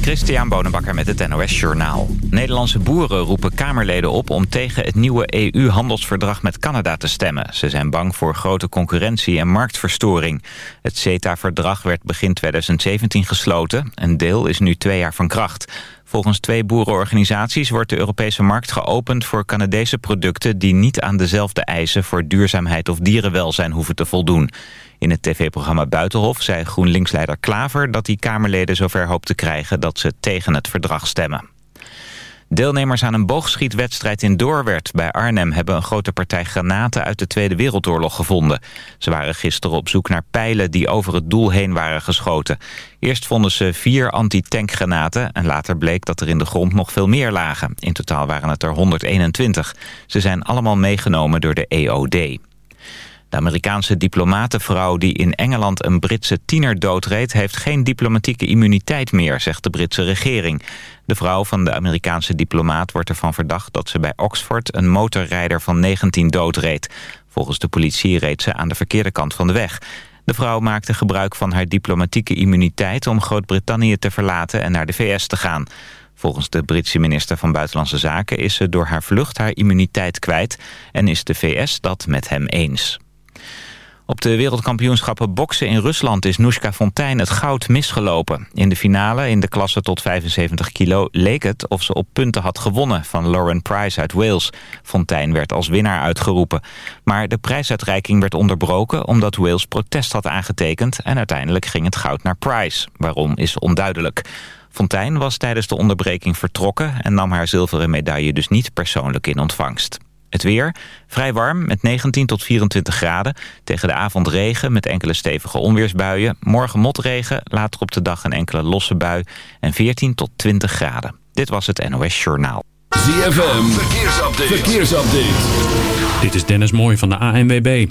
Christian Bonenbakker met het NOS Journaal. Nederlandse boeren roepen Kamerleden op om tegen het nieuwe EU-handelsverdrag met Canada te stemmen. Ze zijn bang voor grote concurrentie en marktverstoring. Het CETA-verdrag werd begin 2017 gesloten. Een deel is nu twee jaar van kracht. Volgens twee boerenorganisaties wordt de Europese markt geopend voor Canadese producten die niet aan dezelfde eisen voor duurzaamheid of dierenwelzijn hoeven te voldoen. In het tv-programma Buitenhof zei GroenLinks-leider Klaver dat hij Kamerleden zover hoopt te krijgen dat ze tegen het verdrag stemmen. Deelnemers aan een boogschietwedstrijd in Doorwerd bij Arnhem... hebben een grote partij granaten uit de Tweede Wereldoorlog gevonden. Ze waren gisteren op zoek naar pijlen die over het doel heen waren geschoten. Eerst vonden ze vier anti-tankgranaten... en later bleek dat er in de grond nog veel meer lagen. In totaal waren het er 121. Ze zijn allemaal meegenomen door de EOD. De Amerikaanse diplomatenvrouw die in Engeland een Britse tiener doodreed... heeft geen diplomatieke immuniteit meer, zegt de Britse regering. De vrouw van de Amerikaanse diplomaat wordt ervan verdacht... dat ze bij Oxford een motorrijder van 19 doodreed. Volgens de politie reed ze aan de verkeerde kant van de weg. De vrouw maakte gebruik van haar diplomatieke immuniteit... om Groot-Brittannië te verlaten en naar de VS te gaan... Volgens de Britse minister van Buitenlandse Zaken is ze door haar vlucht haar immuniteit kwijt en is de VS dat met hem eens. Op de wereldkampioenschappen boksen in Rusland is Noeska Fontijn het goud misgelopen. In de finale, in de klasse tot 75 kilo, leek het of ze op punten had gewonnen van Lauren Price uit Wales. Fontijn werd als winnaar uitgeroepen. Maar de prijsuitreiking werd onderbroken omdat Wales protest had aangetekend en uiteindelijk ging het goud naar Price. Waarom is onduidelijk. Fontijn was tijdens de onderbreking vertrokken en nam haar zilveren medaille dus niet persoonlijk in ontvangst. Het weer, vrij warm met 19 tot 24 graden. Tegen de avond regen met enkele stevige onweersbuien. Morgen motregen, later op de dag een enkele losse bui. En 14 tot 20 graden. Dit was het NOS Journaal. ZFM, verkeersupdate. verkeersupdate. Dit is Dennis Mooij van de ANWB.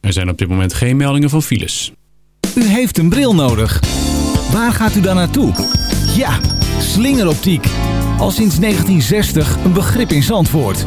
Er zijn op dit moment geen meldingen van files. U heeft een bril nodig. Waar gaat u dan naartoe? Ja, slingeroptiek. Al sinds 1960 een begrip in Zandvoort.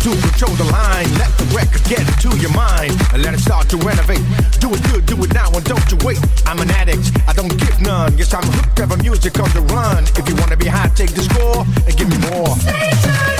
To control the line. Let the record get into your mind and let it start to renovate. Do it good, do it now, and don't you wait. I'm an addict, I don't give none. Yes, I'm hooked up on music on the run. If you wanna be high, take the score and give me more.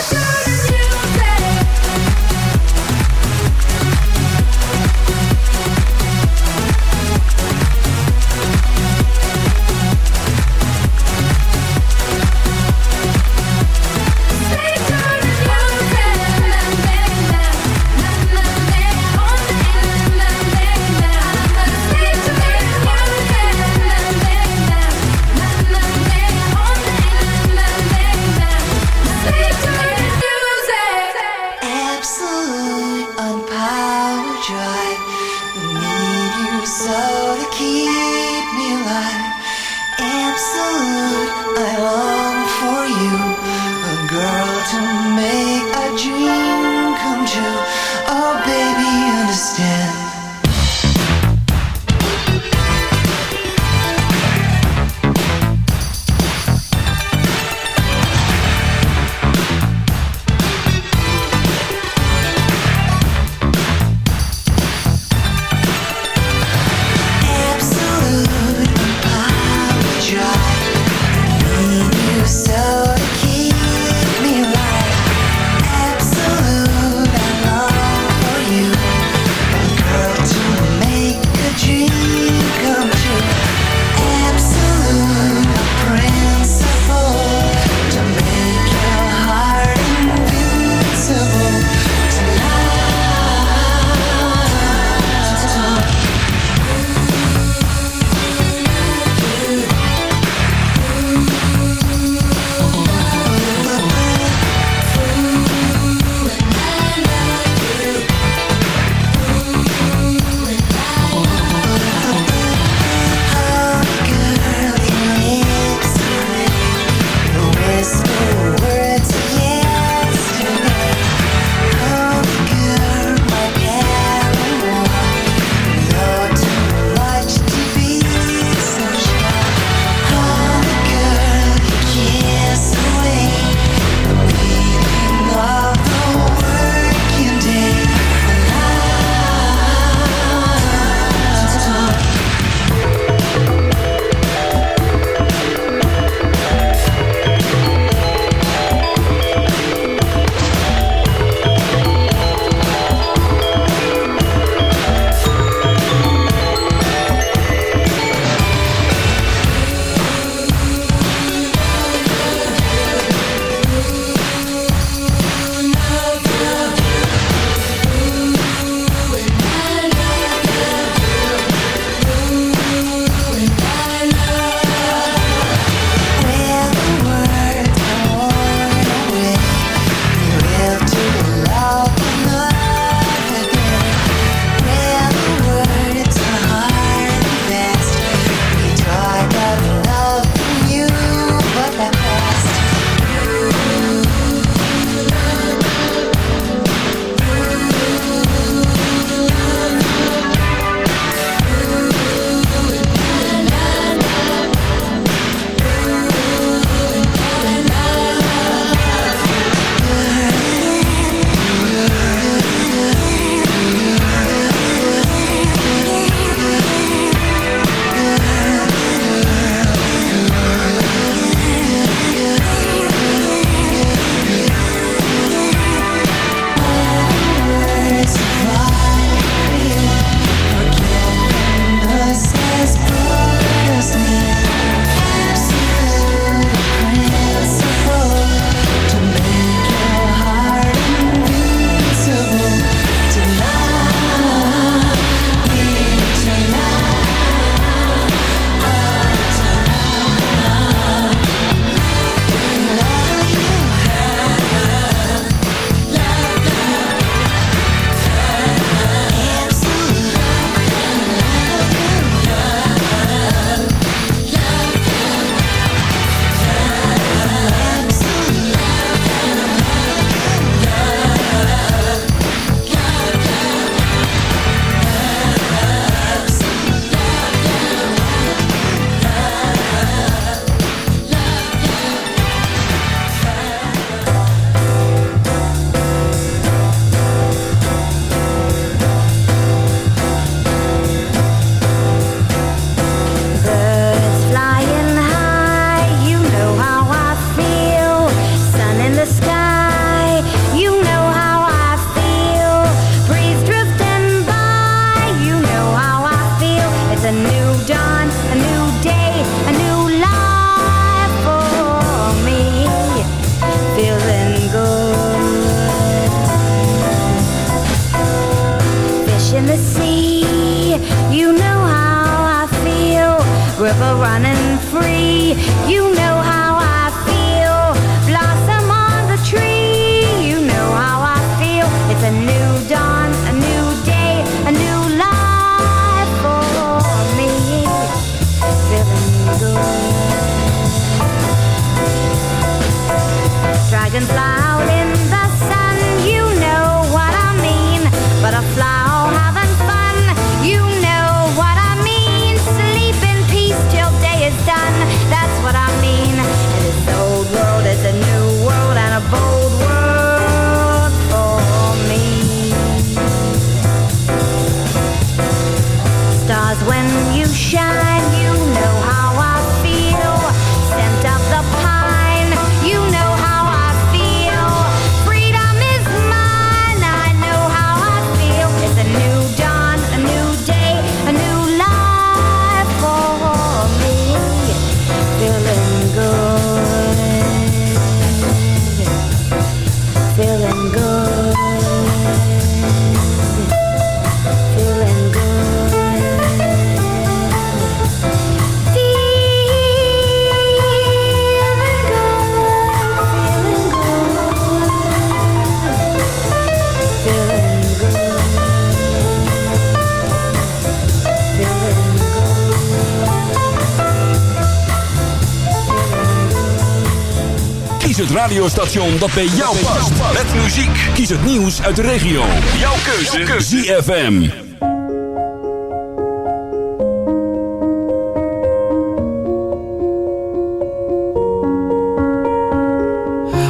radiostation dat bij jou past. Met muziek. Kies het nieuws uit de regio. Jouw keuze. Jouw keuze. ZFM.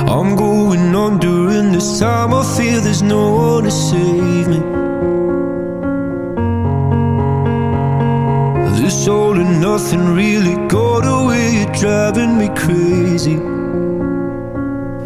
I'm going on during this time. I feel there's no one to save me. This all and nothing really got away, driving me crazy.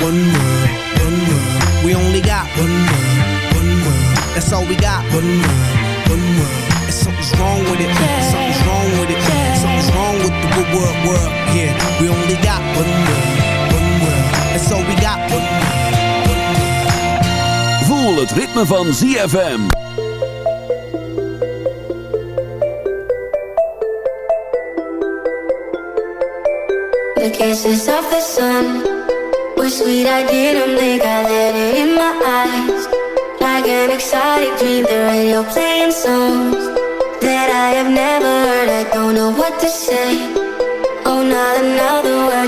One world, one world. We only got one world, one world. That's all we got. One world, one world. And something's wrong with it. Something's wrong with it. Something's wrong with the world, world, world. Yeah, we only got one world, one world. That's all we got. One world. Voel het ritme van ZFM. The kisses of the sun sweet. I didn't think I let it in my eyes. Like an exotic dream, the radio playing songs that I have never heard. I don't know what to say. Oh, not another word,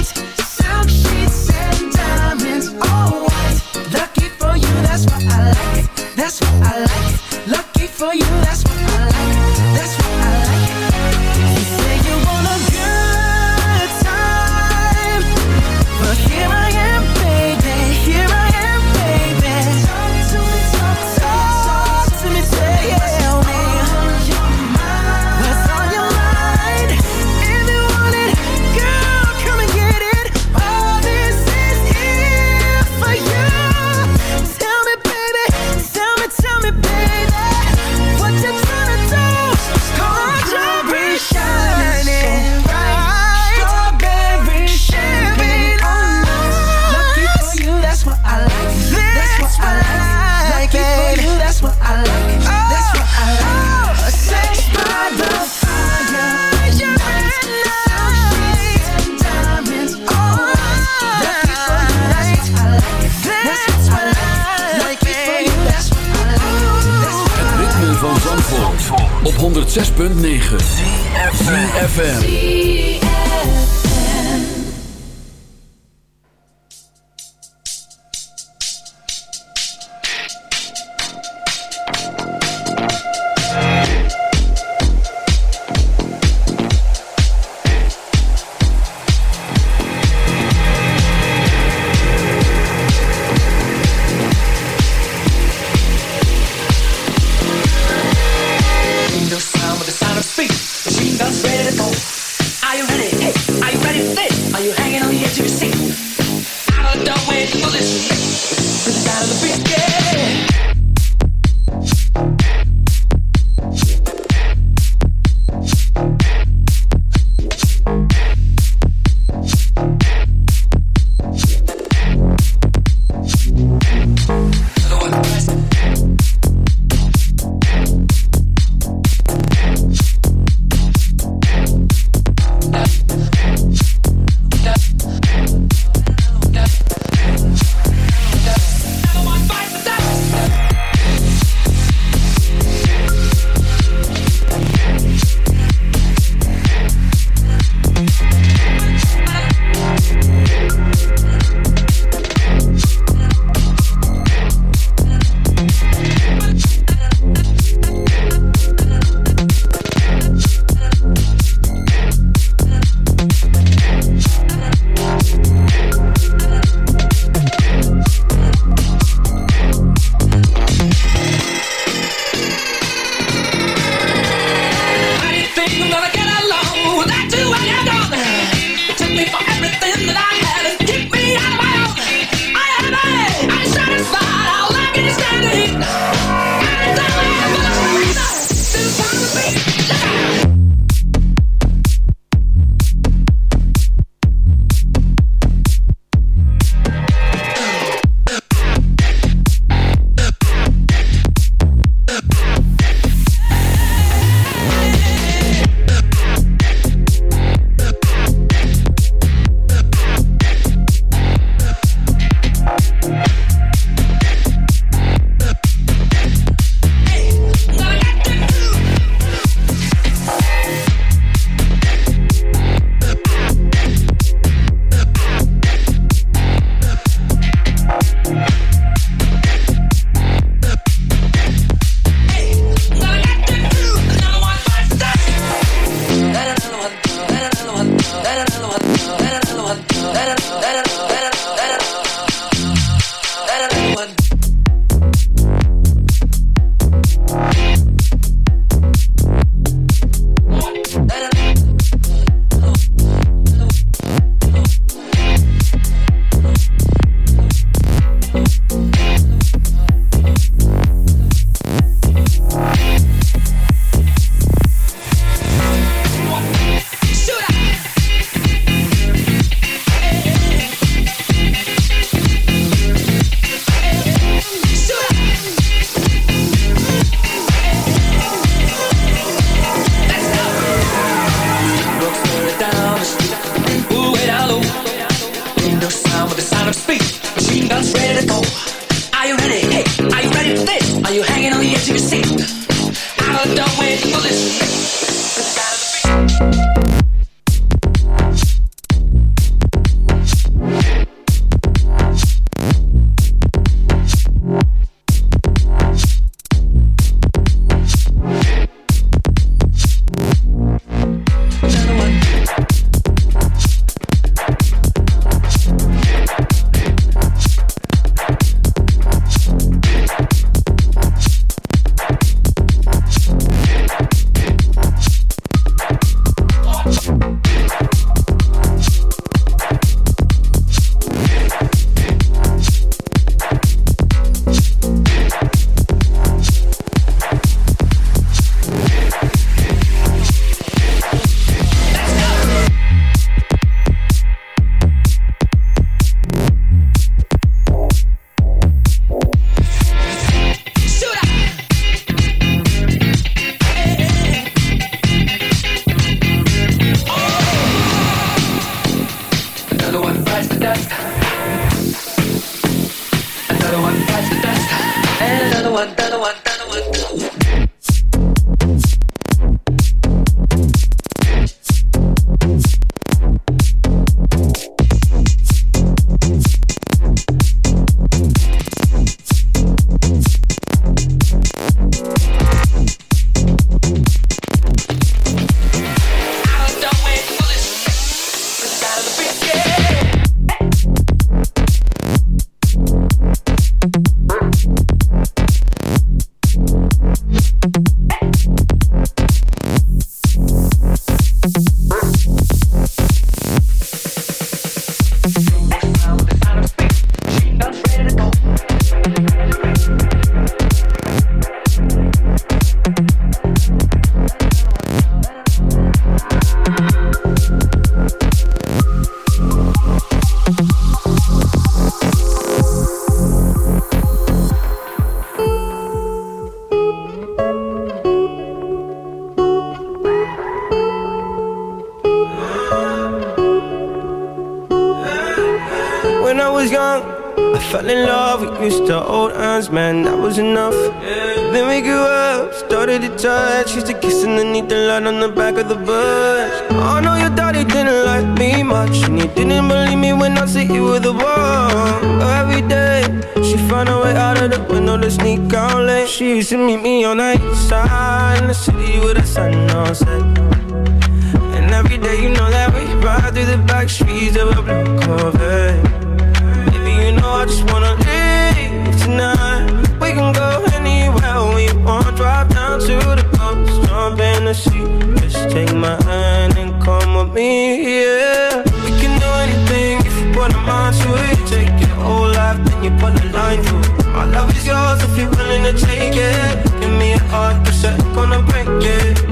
that's for you, that's sun on set. And every day, you know that we ride through the back streets of a blue Corvette. Baby, you know I just wanna leave tonight. We can go anywhere we want. Drive down to the coast, jump in the sea. Just take my hand and come with me, yeah. We can do anything if you put a mind to it. Take your whole life, then you put a line through it. My love is yours if you're willing to take it. Give me a heart, cause I'm gonna break it.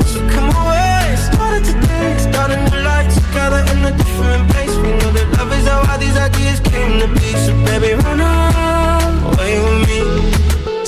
Together in a different place. We know that love is how all these ideas came to be. So baby, run away with me.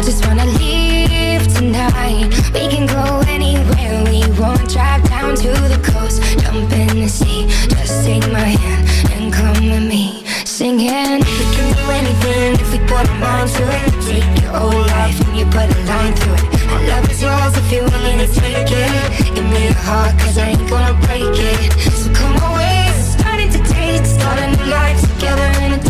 I just wanna leave tonight. We can go anywhere we want. Drive down to the coast, jump in the sea. Just take my hand and come with me, singing. We can do anything if we put our mind to it. Take your whole life and you put a line through it. My love is yours if you're willing to take it. Give me a heart, cause I ain't gonna break it. So come away, starting to date, starting a life together in a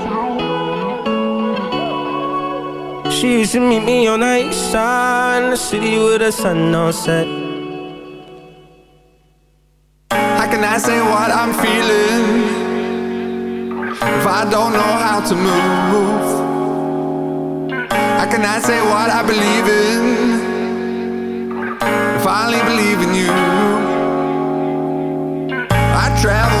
She used to meet me on the east side in the city with the sun on set. How can I say what I'm feeling if I don't know how to move? How can I say what I believe in if I only believe in you? I travel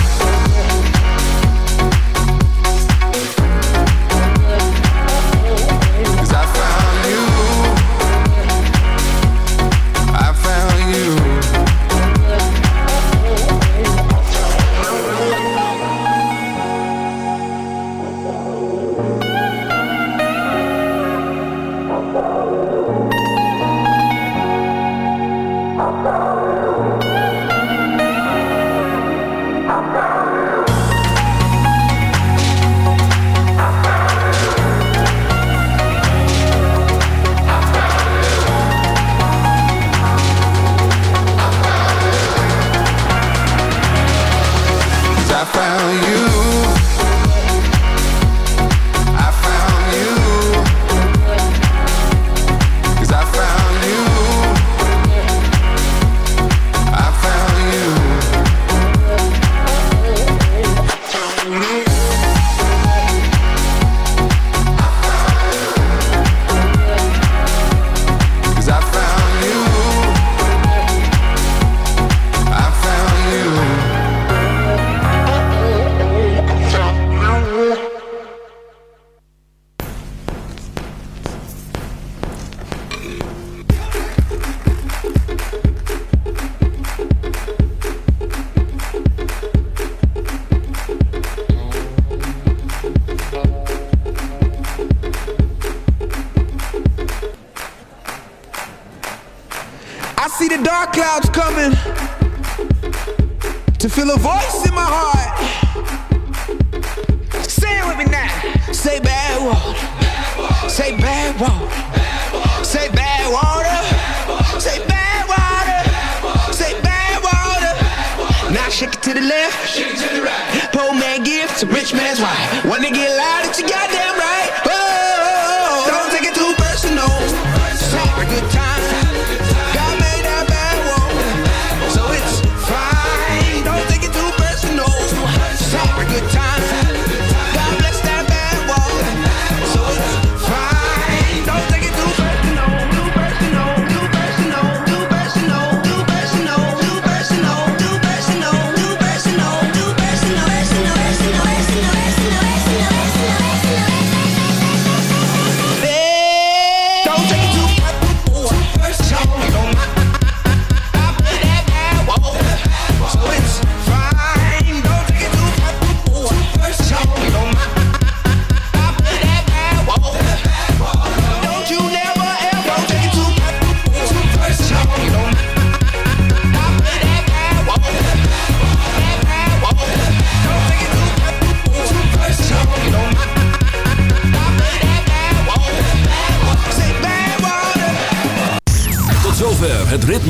Dark clouds coming to feel a voice in my heart. Say it with me now. Say bad water. Say bad water. Say bad water. Say bad water. Say bad water. Now shake it to the left. Shake it to the right. Poor man gives to rich man's wife. They get loud, it's you goddamn right. Oh, oh, oh, oh, don't take it too personal. Just have a good time. Good time.